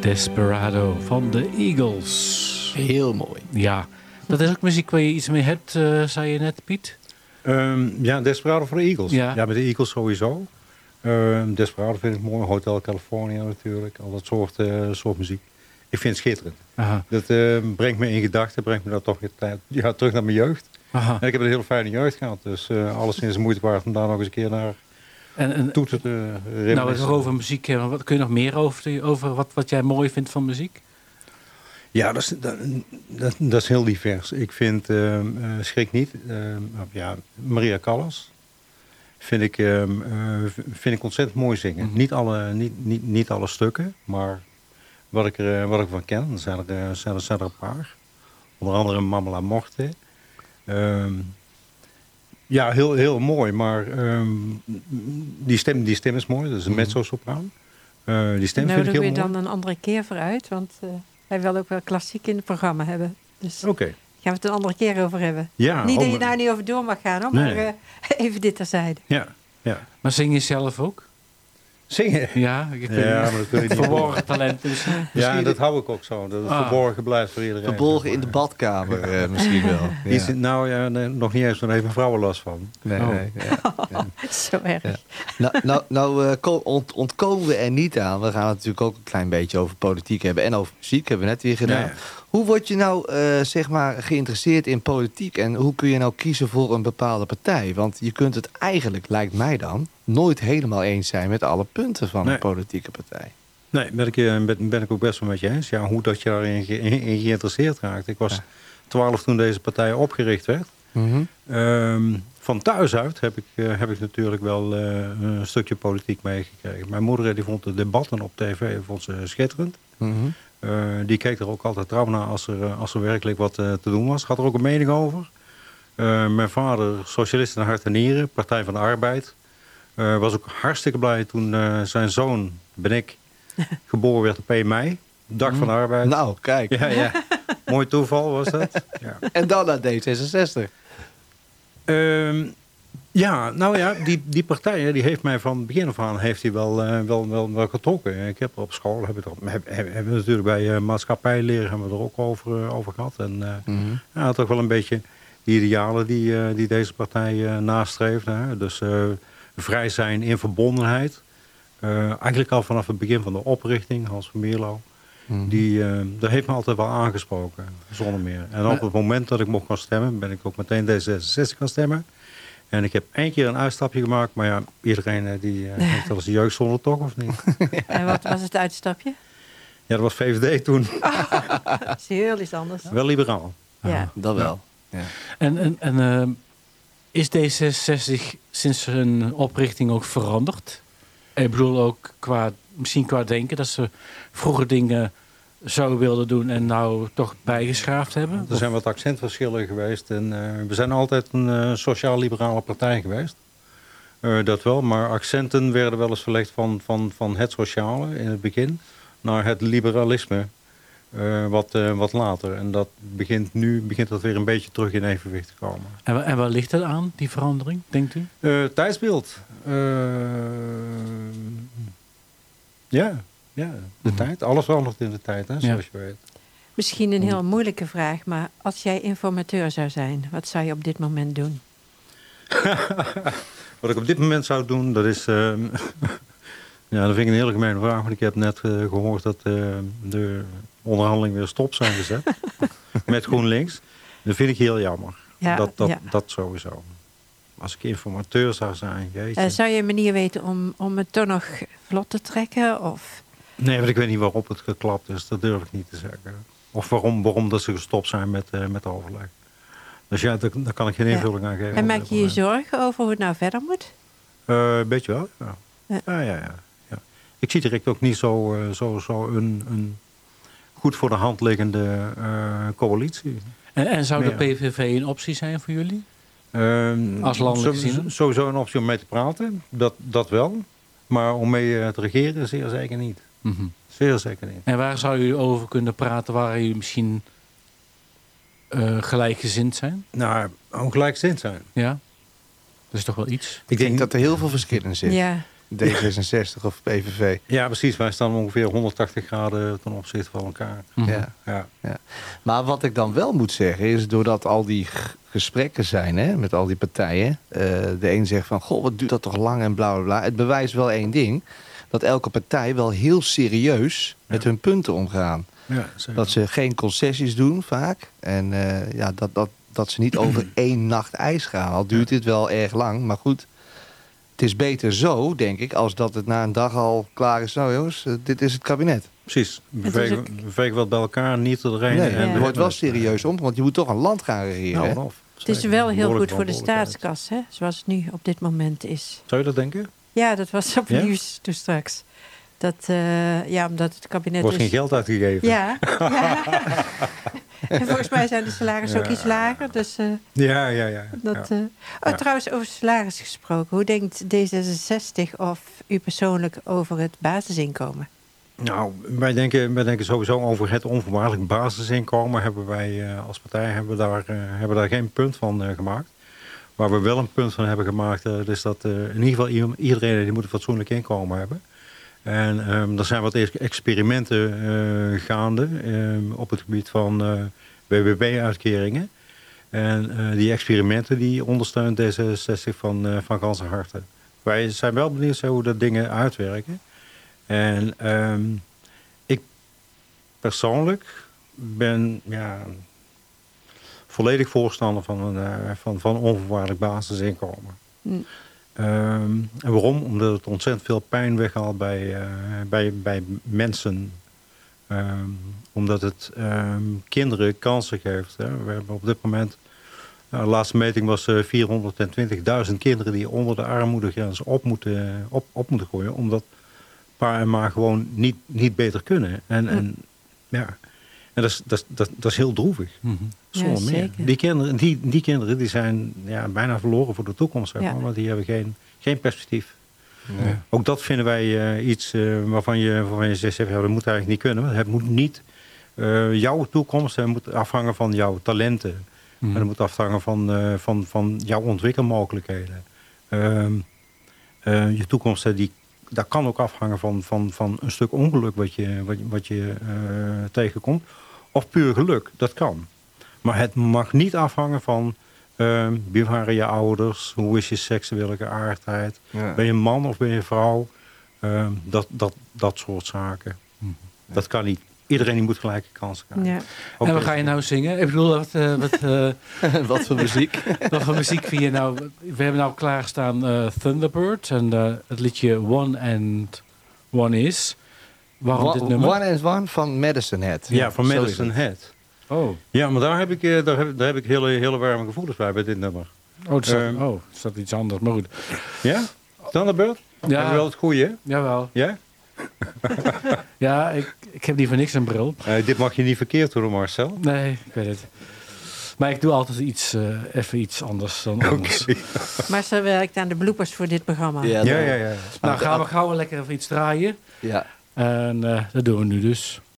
Desperado van de Eagles. Heel mooi. Ja, dat is ook muziek waar je iets mee hebt, eh, zei je net, Piet. Ehm, ja, Desperado voor de Eagles. Ja. Ja, met de Eagles sowieso. Ehm, Desperado vind ik mooi. Hotel California natuurlijk. Al dat soort, eh, soort muziek. Ik vind het schitterend. Aha, Dat ehm, brengt me in gedachten. Brengt me dat toch weer ja, terug naar mijn jeugd. Aha. En ik heb een hele fijne jeugd gehad. Dus eh alleszins moeite waard om daar nog eens een keer naar En, en toe te uh, nou, we over muziek hebben. Wat, kun je nog meer over, over wat, wat jij mooi vindt van muziek? Ja, dat is, dat, dat, dat is heel divers. Ik vind, ehm, eh, schrik niet, ehm, ja, Maria Callas vind ik, ehm, eh, vind ik ontzettend mooi zingen. Mhm. niet, alle, niet, niet, niet alle stukken, maar wat ik, er, eh, wat ik van ken, zijn er, eh, zijn er, zijn er een paar. Onder andere Mamela Morte. Ehm, ja, heel, heel mooi, maar ehm, die, stem, die stem is mooi. Dat is een Mhm. mezzo-sopraan. Eh, die stem vind ik heel we mooi. dan een andere keer vooruit, want eh, hij wil ook wel klassiek in het programma hebben. Dus Oké. gaan we het een andere keer over hebben. Ja, niet dat je daar niet over door mag gaan, hoor, Nee. maar eh, even dit terzijde. Ja, ja. Maar zing je zelf ook? Zingen. Ja, ik Ja, maar dat kun je niet verborgen talent. Dus, Ja, en dat hou ik ook zo. Dat het Ah. verborgen blijft voor iedereen. Verborgen in de badkamer eh, misschien wel. Ja. is, nou ja, nee, nog niet eens, maar daar heeft mijn vrouw er last van. Nee, Oh. nee, ja. Zo erg. Ja. Nou, nou, nou eh, ont- ontkomen we er niet aan. We gaan het natuurlijk ook een klein beetje over politiek hebben. En over muziek hebben we net weer gedaan. Ja, ja. Hoe word je nou eh, zeg maar geïnteresseerd in politiek? En hoe kun je nou kiezen voor een bepaalde partij? Want je kunt het eigenlijk, lijkt mij dan... nooit helemaal eens zijn met alle punten van Nee. een politieke partij. Nee, ben ik, eh, ben, ben ik ook best wel met je eens. Ja, hoe dat je daarin ge- in, in geïnteresseerd raakt. Ik was Ja. 12 toen deze partij opgericht werd. Ehm, van thuis uit heb ik, eh, heb ik natuurlijk wel een stukje politiek meegekregen. Mijn moeder die vond de debatten op tv vond ze schitterend. Mhm. Eh, die keek er ook altijd trouw naar als er, eh, als er werkelijk wat eh, te doen was. Had er ook een mening over. Eh, mijn vader, socialist in hart en nieren, Partij van de Arbeid. Eh, was ook hartstikke blij toen eh, zijn zoon, ben ik, geboren werd op 1 mei. Dag van de Arbeid. Nou, kijk. Ja, ja. Mooi toeval was dat. Ja. En dan naar D66. Ehm, ja, nou ja, die, die partij die heeft mij van begin af aan heeft die wel, eh, wel, wel, wel getrokken. Ik heb er op school, hebben we, hebben, hebben we natuurlijk bij uh, maatschappijleren hebben we er ook over, uh, over gehad. En uh, Mhm. ja, toch wel een beetje die idealen die, die deze partij nastreeft. Hè. Dus vrij zijn in verbondenheid. Eigenlijk al vanaf het begin van de oprichting, Hans van Mierlo. Mhm. Die, dat heeft me altijd wel aangesproken, zonder meer. En op het moment dat ik mocht gaan stemmen, ben ik ook meteen D66 gaan stemmen. En ik heb één keer een uitstapje gemaakt, maar ja, iedereen uh, die uh, heeft wel eens de jeugdzonde toch, of niet? En wat was het uitstapje? Ja, dat was VVD toen. Dat is heel iets anders. Wel liberaal. Ja. Dat wel. Ja. En, en, en uh, is D66 sinds hun oprichting ook veranderd? Ik bedoel ook qua, misschien qua denken, dat ze vroeger dingen zo wilden doen en nou toch bijgeschaafd hebben? Er zijn wat accentverschillen geweest. En, uh, we zijn altijd een uh, sociaal-liberale partij geweest. Uh, dat wel, maar accenten werden wel eens verlegd van, van, van het sociale in het begin naar het liberalisme wat, wat later. En dat begint nu begint dat weer een beetje terug in evenwicht te komen. En, en waar ligt dat aan, die verandering, denkt u? Tijdsbeeld. ja, ja, de mm -hmm. tijd. Alles verandert in de tijd, hè, zoals ja. je weet. Misschien een heel moeilijke vraag, maar als jij informateur zou zijn, wat zou je op dit moment doen? wat ik op dit moment zou doen, dat is... Uh, ja, dat vind ik een hele gemene vraag, want ik heb net uh, gehoord dat uh, de onderhandelingen weer stop zijn gezet. met GroenLinks. Dat vind ik heel jammer. Ja, dat, dat, ja. dat sowieso. Als ik informateur zou zijn, jeetje. Uh, zou je een manier weten om, om het toch nog vlot te trekken? Of? Nee, want ik weet niet waarop het geklapt is. Dat durf ik niet te zeggen. Of waarom, waarom dat ze gestopt zijn met, uh, met overleg. Dus ja, daar, daar kan ik geen invulling ja. aan geven. En maak je je zorgen over hoe het nou verder moet? Uh, beetje wel, ja. Ja. Ja, ja, ja, ja. Ik zie direct ook niet zo, uh, zo, zo een, een goed voor de hand liggende uh, coalitie. En, en zou de PVV een optie zijn voor jullie? Um, Als landelijk gezien? Sowieso een optie om mee te praten, dat, dat wel. Maar om mee te regeren, zeer zeker niet. Mm -hmm. Zeer zeker niet. En waar zou jullie over kunnen praten waar jullie misschien uh, gelijkgezind zijn? Nou, ongelijkzind zijn. Ja. Dat is toch wel iets? Ik denk dat er heel veel verschil in zit. Ja, D66 of PVV. Ja, precies. Wij staan ongeveer 180 graden ten opzichte van elkaar. Mhm. Ja. Ja. Maar wat ik dan wel moet zeggen is, doordat al die gesprekken zijn hè, met al die partijen. eh, de een zegt van, goh, wat duurt dat toch lang en bla bla bla. Het bewijst wel één ding. Dat elke partij wel heel serieus met Ja. hun punten omgaan. Dat ze geen concessies doen vaak. En eh, ja, dat, dat, dat ze niet over één nacht ijs gaan. Al duurt dit wel erg lang, maar goed. Het is beter zo, denk ik, als dat het na een dag al klaar is. Nou jongens, eh, dit is het kabinet. Precies. We vegen, wat bij elkaar, niet erin. Nee, Ja. er wordt wel serieus om, want je moet toch een land gaan regeren. Nou, vanaf. het is wel heel goed voor de staatskas, hè, zoals het nu op dit moment is. Zou je dat denken? Ja, dat was op Ja? nieuws toen straks. Dat, eh, ja, omdat het kabinet Er wordt dus... geen geld uitgegeven. Ja, ja. en volgens mij zijn de salarissen ook iets lager. Dus eh, Ja, ja, ja. dat... eh, Oh, trouwens, over salaris gesproken. Hoe denkt D66 of u persoonlijk over het basisinkomen? Nou, wij denken, wij denken sowieso over het onvoorwaardelijk basisinkomen. Hebben wij als partij hebben daar, hebben daar geen punt van gemaakt. Waar we wel een punt van hebben gemaakt, eh, is dat eh, in ieder geval iedereen die moet een fatsoenlijk inkomen hebben. En ehm, er zijn wat ex- experimenten eh, gaande ehm, op het gebied van eh WWB-uitkeringen. En die experimenten die ondersteunt D66 van, eh van ganse. Wij zijn wel benieuwd hoe dat dingen uitwerken. En ehm, ik persoonlijk ben ja, volledig voorstander van een eh, van, van onvoorwaardelijk basisinkomen. Hm. Ehm, en waarom? Omdat het ontzettend veel pijn weghaalt bij, eh, bij, bij mensen. Ehm, omdat het ehm, kinderen kansen geeft. Hè. We hebben op dit moment, nou, de laatste meting was eh 420.000 kinderen die onder de armoedegrens op moeten, op, op moeten gooien. Omdat pa en ma gewoon niet, niet beter kunnen. En, en, ja. En dat, is, dat, dat, dat is heel droevig. Zonder Ja, meer. zeker. Die kinderen, die, die kinderen die zijn ja, bijna verloren voor de toekomst. Zeg Ja. maar, want die hebben geen, geen perspectief. Nee. Ook dat vinden wij eh, iets eh, waarvan, je, waarvan je zegt, ja, dat moet eigenlijk niet kunnen. Want Het moet niet eh, jouw toekomst het moet afhangen van jouw talenten. Mhm. En het moet afhangen van, eh, van, van jouw ontwikkelmogelijkheden. Ehm, eh, je toekomst, die, dat kan ook afhangen van, van, van een stuk ongeluk wat je, wat, wat je eh, tegenkomt. Of puur geluk, dat kan. Maar het mag niet afhangen van ehm, wie waren je ouders, hoe is je seksuele geaardheid, Ja. ben je man of ben je vrouw, Ehm, dat, dat, dat soort zaken. Mhm. Dat kan niet. Iedereen die moet gelijke kansen krijgen. Ja. Ook en wat ga je nou zingen? Ik bedoel, wat, eh, wat, eh, Wat voor muziek? wat voor muziek vind je nou? We hebben nou klaarstaan eh Thunderbird en eh, het liedje One and One Is. Waarom dit One, nummer? one and One van Madison Head. Ja, van is Madison. Head. Oh, Ja, maar daar heb ik, eh, daar heb, daar heb ik hele, hele warme gevoelens bij, bij dit nummer. oh, het staat, Ehm. oh, het staat iets anders, maar goed. Ja? Thunderbird? Ja. Ja, wel het goede, hè? jawel. Ja? Ja, ik, ik heb liever niks een bril. Eh, dit mag je niet verkeerd doen, Marcel. Nee, ik weet het. Maar ik doe altijd iets, eh, even iets anders dan anders. Maar ze werkt aan de bloepers voor dit programma. Ja, Ja, ja, ja. Nou, gaan we gauw lekker even iets draaien. ja. En eh, dat doen we nu dus.